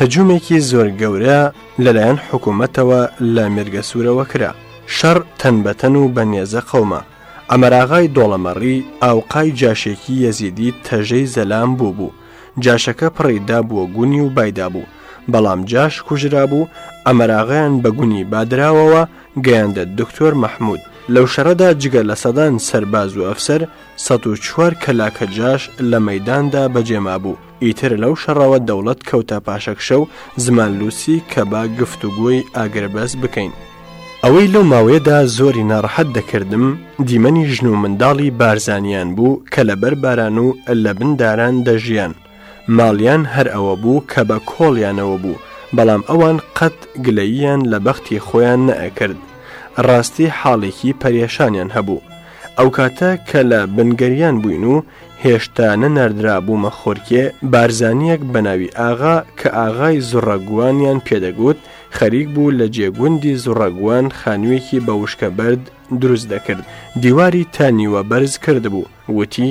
هجومێکی زۆر گەورە لەلایەن حکوومەتەوە لە مێرگە سوورەوە کرا شەڕ تەنبەتەن و بە نێزە قەوما ئەمەراغای دۆڵەمەڕی ئاوقای جاشێکی یەزیدی تەژەی زەلام بوو بوو جاشەکە پڕی دابووە گونی و بایدا بوو بەڵام جاش کوژرا بوو ئەمەراغیان بە گونی بادراوەوە گەیاندە دکتۆر مححمود لەو شەڕەدا جگە لە سەدان سەرباز و ئەفسەر سەد و چوار کەلاکە جاش لە مەیداندا بەجێ مابوو ئیتر لەو شەڕەوە دەوڵەت کەوتە پاشەکشە و زمان لوسی کە با گفت و گۆی ئاگربەس بکەین ئەوەی لەو ماوەیەدا زۆری ناڕەحەت دەکردم دیمەنی ژن و منداڵی بارزانیان بوو کە لەبەر باران و لە بن داران دەژیان، ماڵیان هەر ئەوە بوو کە بە کۆڵیانەوە بوو، بەڵام ئەوان قەت گلەییان لە بەختی خۆیان نەئەکرد، ڕاستی حاڵێکی پەرێشانیان هەبوو. ئەوکاتە کە لە بنگریان بووین و هێشتا نەناردرابوومە خۆرکێ، بارزانییەک بە ناوی ئاغا کە ئاغای زوڕەگوانیان پێ دەگوت، خەریک بوو لە جێ گوندی زوڕەگوان خانوویەکی بە وشکەبەرد دروست دەکرد، دیواری تا نیوە بەرز کردبوو، وتی،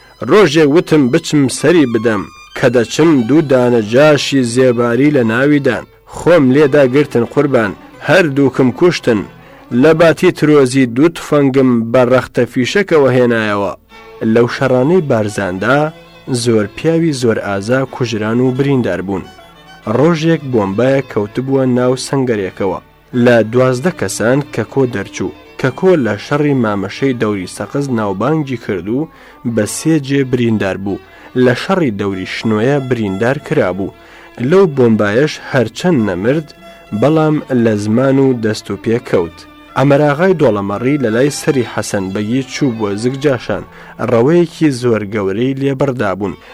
ڕۆژێک وتم بچم سەری بدەم، کە دەچم دوو دانە جاشی زێباری لە ناوی دان، خۆم لێدا گرتن قوربان، هەر دووکم کوشتن، لە باتی ترۆزی دوو تفەنگم بە ڕەختە فیشەکەوە هێنایەوە. لەو شەڕانەی بارزاندا زۆر پیاوی زۆر ئازا کوژران و بریندار بوون، ڕۆژێک بۆمبایەک کەوتبووە ناو سەنگەرێکەوە، لە دوازدە کەسان کەکۆ دەرچوو. کەکۆ لە شەڕی مامەشەی دەوری سەقز ناوبانگی کرد و بە سێ جێ بریندار بوو، لە شەڕی دەوری شنۆیە بریندار کرابوو، لەو بۆمبایەش هەرچەند نەمرد بەڵام لە زمان و دەست و پێ کەوت. عەمەراغای دۆڵەمەڕی لە لای سەری حەسەن بەگی چوو بۆ زگ جاشان، ڕەوەیەکی زۆر گەورەی لێ بڕدابوون،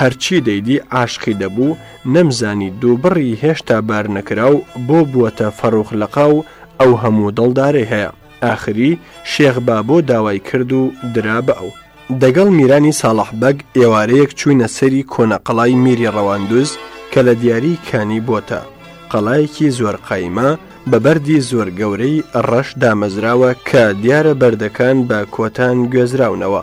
هەرچی دەیدی عاشقی دەبوو، نەمزانی دووبڕی هێشتا بارنەکراو بۆ بووەتە فەڕۆخ لەقاو ئەو هەموو دڵدارەی هەیە، ئاخری شێخ بابۆ داوای کرد و درا بە ئەو. دەگەڵ میرانی ساڵح بەگ ئێوارەیەک چووینە سەیری کۆنە قەڵای میری ڕەواندز کە لە دیاری کانی بۆتە، قەڵایەکی زۆر قایمە بە بەردی زۆر گەورەی ڕەش دامەزراوە کە دیارە بەردەکان بە کۆتان گوێزراونەوە،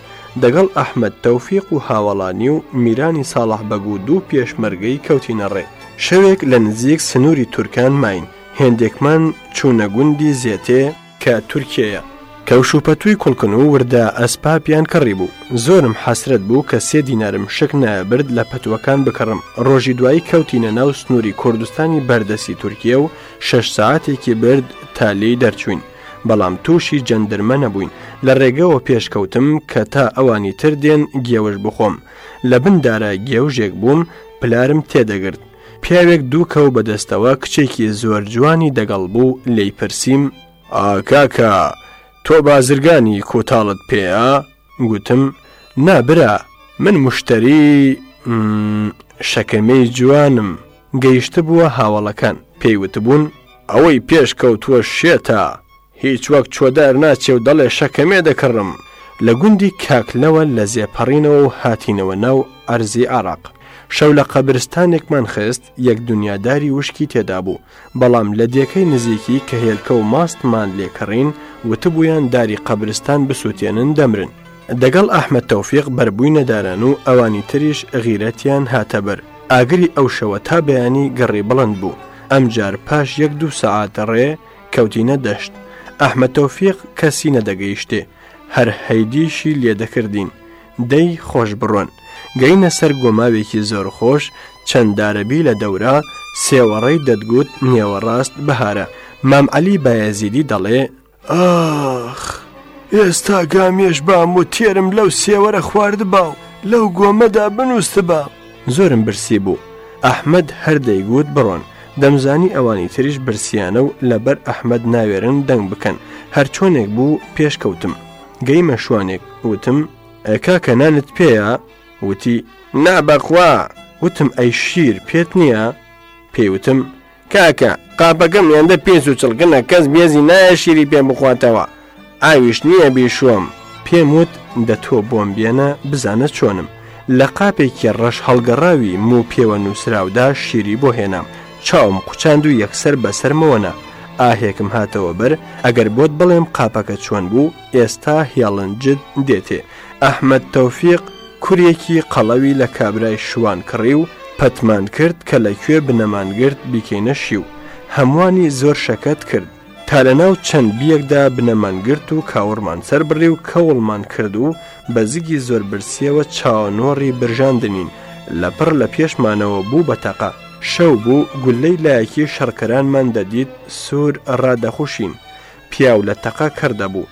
دەگەڵ ئەحمەد تۆفیق و هاوەڵانی و میرانی ساڵح بەگ و دوو پێشمەرگەی کەوتینە ڕێ. شەوێک لە نزیک سنووری تورکان ماین، هێندێکمان چوونە گوندی زێتێ کە تورکێیە. کەوشوپەتووی کوڵکن و وردە ئەسپابیان کڕی بوو. زۆرم حەسرەت بوو کە سێ دینارم شک نایەبرد لە پەتووەکان بکڕم. ڕۆژی دوایی کەوتینە ناو سنووری کوردستانی بەر دەستی تورکیە و شەش سەعاتێکی برد تا لێی دەرچووین. بەڵام تووشی جەندرمە نەبووین لە ڕێگەوە پێشکەوتم کە تا ئەوانی تر دێن گێوژ بخۆم لە بن دارا گێوژێک بووم پلارم تێدەگرت پیاوێک دوو کەو بەدەستەوە کچێکی زۆر جوانی دەگەڵ بوو لی پرسییم ئاکاکە تۆ بازرگانی کوتاڵت پێە؟ گوتم، نا برا، من مشتەری شەکەمەی جوانم. گەیشتبووە هاوەڵەکان، پێی وتبوون. ئەوەی پێش کەوتووە شێتە، هیچ وەک چۆدار ناچێ و دەڵێ شەکەمێ دەکڕم. لە گوندی کاکلەوە لەزێ پەڕینەوە و هاتینەوە ناو عەرزی عەڕاق. شەو لە قەبرستانێکمان خست، یەک دنیاداری وشکی تێدا بوو. بەڵام لە دێکەی نزیکی کە هێلکە و ماستمان لێ کڕین، وتبوویان داری قەبرستان بسووتێنن دەمرن. دەگەڵ ئەحمەد تۆفیق بەر بووینە داران و ئەوانی تریش غیرەتیان هاتە بەر. ئاگری ئەو شەوە تا بەیانی گەڕی بڵند بوو. ئەم جار پاش یەک دوو سەعات ڕێ، کەوتینە دەشت. ئەحمەد تۆفیق کەسی نەدەگەیشتێ. هەر هەیدیشی لێ دەکردین. دەی خۆش بڕۆن گەینە سەر گۆماوێکی زۆر خۆش چەند دارەبی لە دەورا سێوەڕێی دەتگوت نێوەڕاست بەهارە مام عەلی بایەزیدی دەڵێ ئاخ ئێستا گامێش بام و تێرم لەو سێوەرە خواردبا و لەو گۆمەدا بنووسبا زۆرم برسی بوو ئەحمد هەر دەیگوت بڕۆن دەمزانی ئەوانی تریش برسیانە و لەبەر ئەحمد ناوێرن دەنگ بکەن هەرچۆنێک بوو پێشکەوتم. گەیمە شوانێک وتم کاکە نانت پێەیە وتی نا بەخوا وتم ئەی شیر پێت نییە پێیوتم کاکە قاپەکەم یاندە پێس و چڵکنە کەس بێزی نایە شیری پێ بخواتەوە ئاویش نییە بیشۆم پێم وت دە تۆ بۆم بێنە بزانە چۆنم لە قاپێکی ڕەش هەڵگەڕاوی موو پێوە نووسراودا شیری بۆ هێنام چاوم قوچاند و یەکسەر بە سەرمەوە نا. ئاهێکم هاتەوە بەر، ئەگەر بۆت بڵێم قاپەکە چۆن بوو، ئێستا هێڵنجت دێتێ. ئەحمەد تۆفیق کورێکی قەڵەوی لە کابرای شوان کڕی و پەتمان کرد کە لە کوێ بنەمان گرت بیکەینە شیو. هەمووانی زۆر شەکەت کرد. تا لە ناو چەند بیەکدا بنەمان گرت و کاوەڕمان سەر بڕی و کەوڵمان کرد و بە زگی زۆر برسیەوە چاوەنۆڕی برژاندنین لە پڕ لە پێشمانەوە بوو بە تەقە شەو بوو گولەی لایەکی شەڕکەرانمان دەدیت سوور ڕادەخوشین پیاو لە تەقە کەڕ دەبوو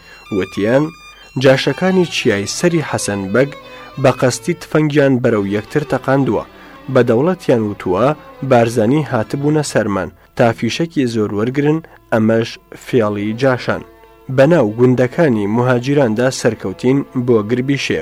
وتیان، جاشەکانی چیای سەری حەسەن بەگ بە قەستی تفەنگیان بەرەو یەکتر تەقاندووە، بە دەوڵەتیان وتووە بارزانی هاتبوونە سەرمان تا فیشەکی زۆر وەرگرن، ئەمەش فێڵی جاشان. بەناو گوندەکانی موهاجیراندا سەرکەوتین بۆ گربیشێ.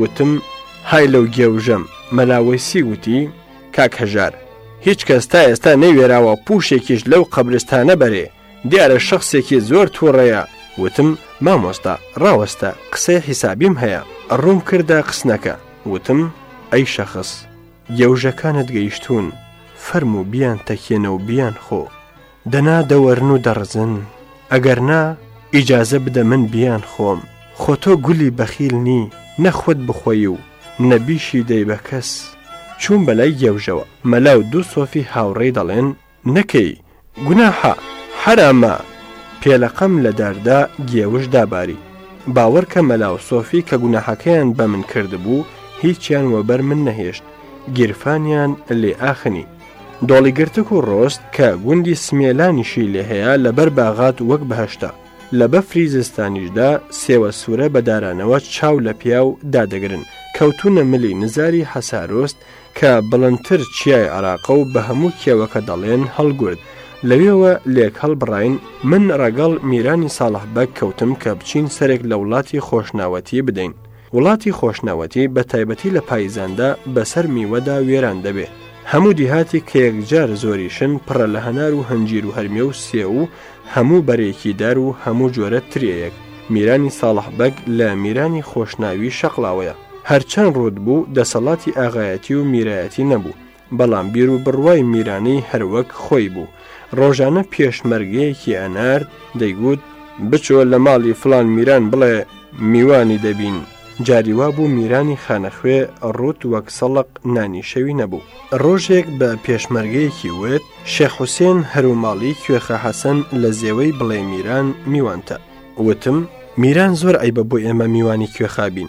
وتم، های لەو گێوژەم، مەلا وەیسی وتی، کاک هەژار، هیچ کەس تا ئێستا نەیوێراوە پووشێکیش لەو قەبرستانە بەرێ، دیارە شەخسێکی زۆر تووڕەیە، وتم، مامۆستا، ڕاوەستە، قسەی حیسابیم هەیە، ڕووم کردە قسنەکە، وتم، ئەی شەخس، گێوژەکانت گەیشتوون، فەرموو بیانتەکێنە و بیانخۆ. دەنا دەوەرن و دەڕزن ئەگەر نا ئیجازە بدە من بیان خۆم خۆ تۆ گولی بەخیل نی نەخۆت بخۆی و نەبیشی دەی بە کەس چوون بەلای گێوژەوە مەلا و دوو سۆفی هاوڕێی دەڵێن نەکەی گوناحە حەرامە پێلەقەم لە داردا گێوژ داباری باوەڕکە مەلا و سۆفی کە گوناحەکەیان بە من کردبوو هیچیان وەبەر من نەهێشت گیرفانیان لێ ئاخنی دۆڵی گرتک و ڕۆست کە گوندی سمێلانیشی لێ هەیە لەبەر باغات وەک بەهەشتە، لە بەفری زستانیشدا سێوە سوورە بە دارانەوە چاو لە پیاو دادەگرن، کەوتوونە ملی نزاری حەسارۆست کە بڵندتر چیای عەراقە و بە هەموو کێوەکە دەڵێن هەڵگورد، لەوێوە لێک هەڵبڕاین، من ڕەگەڵ میرانی ساڵح بەگ کەوتم کە بچین سەرێک لە وڵاتی خۆشناوەتی بدەین. وڵاتی خۆشناوەتی بە تایبەتی لە پایزاندا بە سەر میوەدا وێران دەبێ. هەموو دیهاتێک کە یەکجار زۆریشن پڕە لە هەنار و هەنجیر و هەرمێ و سێو و هەموو بەرێکی دار و هەموو جۆرە ترێیەک، میرانی ساڵح بەگ لە میرانی خۆشناوی شەقڵاوەیە. هەرچەند ڕووت بوو، دەسەڵاتی ئاغایەتی و میرایەتی نەبوو، بەڵام بیروبڕوای میرانی هەروەک خۆی بوو، ڕۆژانە پێشمەرگەیەکی ئەنارد، دەیگوت، بچۆ لە ماڵی فڵان میران بڵێ میوانی دەبین، جاری وا بوو میرانی خانەخوێ ڕووت وەک سەڵق نانی شەوی نەبوو. ڕۆژێک بە پێشمەرگەیەکی وت، شێخ حوسێن هەرو ماڵی کوێخا حەسەن لە زێوەی بڵێ میران میوانتە. وتم، میران زۆر عەیبە بۆ ئێمە میوانی کوێخا بین.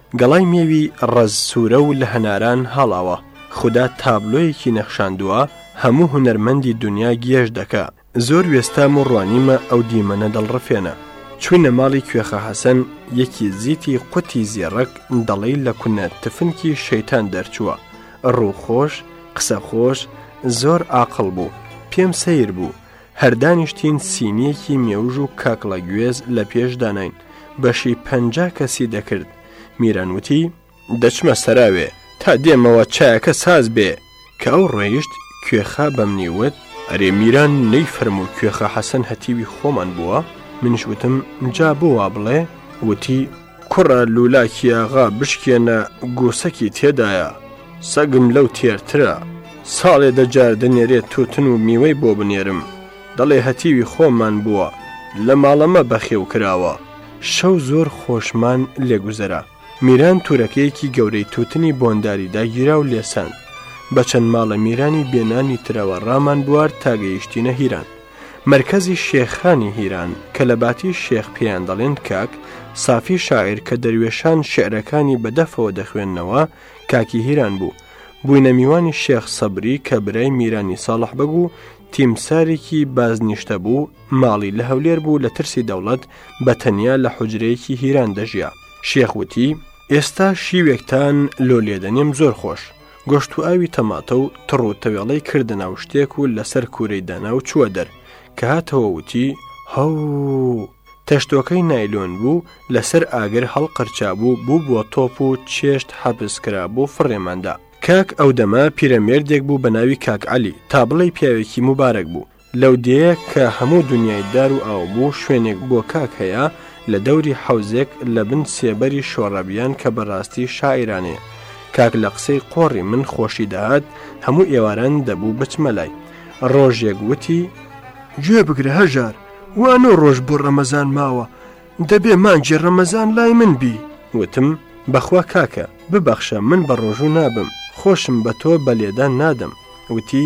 گەڵای مێوی ڕەز سوورە و لە هەناران هاڵاوە. خودا تابلۆیەکی نەخشاندووە، هەموو هونەرمەندی دونیا گێژ دەکا. زۆر وێستام و ڕوانیمە ئەو دیمەنە دڵڕفێنە. چووینە ماڵی کوێخا حەسەن، یەکی زیتی قوتی زێڕک دەڵێی لە کونە تفنکی شەیتان دەرچووە. ڕوو خۆش، قسە خۆش، زۆر ئاقڵ بوو. پێم سەیر بوو. هەر دانیشتین سینیەکی مێوژ و کاکڵە گوێز لە پێش داناین بەشی پەنجا کەسی دەکرد میران وتی دەچمە سەراوێ تا دێمەوە چایەکە ساز بێ کە ئەو ڕۆیشت کوێخا بەم نیوت ئەرێ میران نەی فەرمو و کوێخە حەسەن هەتیوی خۆمان بووە منیش وتم جا بۆ وا بڵێ وتی کوڕە لولاکیاغا بشکێنە گوسەکی تێدایە سەگم لەو تێرترە ساڵێ دەجار دەنێرێت توتن و میوەی بۆ بنێرم دەڵێ هەتیوی خۆمان بووە لە ماڵەمە بەخێو کراوە شەو زۆر خۆشمان لێگوزەرا میران تورەکەیەکی گەورەی توتنی بۆنداری داگیرا و لێسان بە چەند ماڵە میرانی بێنانی ترەوە ڕامان بوار تاگەیشتینە هیران مەرکەزی شێخانی هیران کە لە باتی شێخ پێیان دەڵێن کاک سافی شاعیر کە دەروێشان شعرەکانی بە دەفەوە دەخوێندنەوە کاکی هیران بوو بووینە میوانی شێخ سەبری کە برای میرانی ساڵح بەگو تیمسارێکی بازنیشتە بوو ماڵی لە هەولێر بوو لە ترسی دەوڵەت بە تەنیا لە حجرەیەکی هیران دەژیا شێخ وتی ئێستا شیوێکتان لۆ لێدەنێم زۆر خۆش گۆشت و ئاوی تەماتە و تڕ و تەوێڵەی کردە ناو شتێک و لەسەر کوورەی دانا و چووە دەر، کە هاتەوە وتی، هەوو! تەشتۆکەی نایلۆن بوو، لەسەر ئاگر هەڵقرچابوو، بووبووە تۆپ و چێشت حەپس کرابوو، فڕێمان دا. کاک ئەو دەمە پیرەمێردێک بوو بە ناوی کاک عەلی، تا بڵێی پیاوێکی موبارەک بوو، لەو دێیە کە هەموو دنیای دار و ئاو بوو شوێنێک بۆ کاک هەیە لە دەوری حەوزێک لە بن سێبەری شۆڕەبیان کە بەڕاستی شاعرانەیە کاک لە قسەی قۆڕی من خۆشی دەهات هەموو ئێواران دەبوو بچمە لای ڕۆژێک وتی گوێ بگرە هەژار وانۆ ڕۆژ بۆ ڕەمەزان ماوە دەبێ مانجێ ڕەمەزان لای من بی وتم بەخوا کاکە ببەخشە من بە ڕۆژوو نابم خۆشم بە تۆ بە لێدان نادەم وتی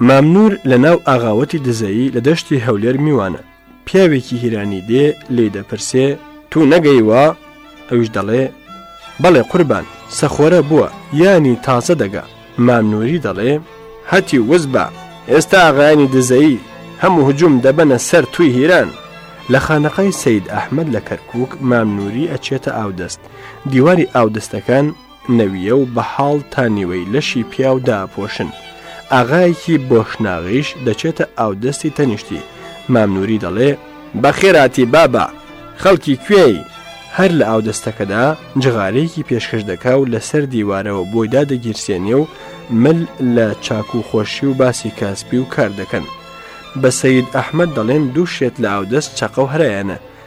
مام نور لە ناو ئاغاوەتی دزەیی لە دەشتی هەولێر میوانە پیاوێکی هیرانی دێ لی دەپرسێ تو نەگەیوا ئەوش دەڵێ بەڵێ قوربان سەخۆرە بووە یانی تازە دەگا مام نوری دەڵێ هەتی وز بە ئێستا ئاغایانی دزەیی هەموو هجوم دەبەنە سەر توی هیران لە خانەقای سید ئەحمد لە کەرکک مام نوری ئەچێتە ئاودەست دیواری ئاودەستەکان نەویە و بە حاڵ تا نیوەی لەشی پیاو داپۆشن. ئاغایەکی بۆشناغیش دەچێتە ئاودەستی تەنیشتی، مام نووری دەڵێ، بەخێراتی بابە، خەڵکی کوێی؟ هەر لە ئاودەستەکەدا جغارەیەکی پێشکەش دەکا و لەسەر دیوارەوە بۆی دادەگیرسێنێ و مل لە چاک و خۆشی و باسی کاسبی و کار دەکەن. بە سەید ئەحمەد دەڵێن دوو شێت لە ئاودەست چەقە و هەرایانە،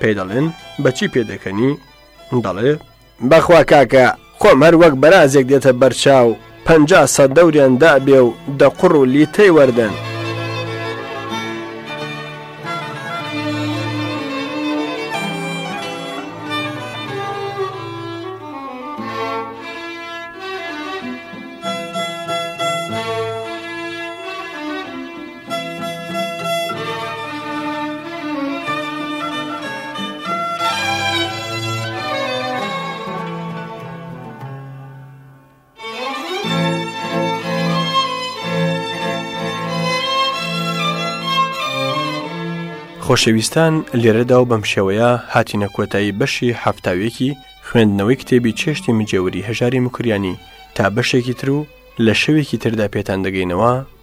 پێی دەڵێن، بە چی پێ دەکەنی؟ دەڵێ، بە خوا کاکە، خۆم هەر وەک بەرازێک دێتە بەر چاو، پەنجا سەد دەوریان دابێ و دە قوڕ و لیتەی وەردەن. خۆشەویستان لێرەدا و بەم شێوەیە هاتینە کۆتایی بەشی هەفتاوێکی خوێندنەوەی کتێبی چێشتی مجێوری هەژاری مکریانی تا بەشێکی تر و لە شەوێکی تردا پێتان دەگەینەوە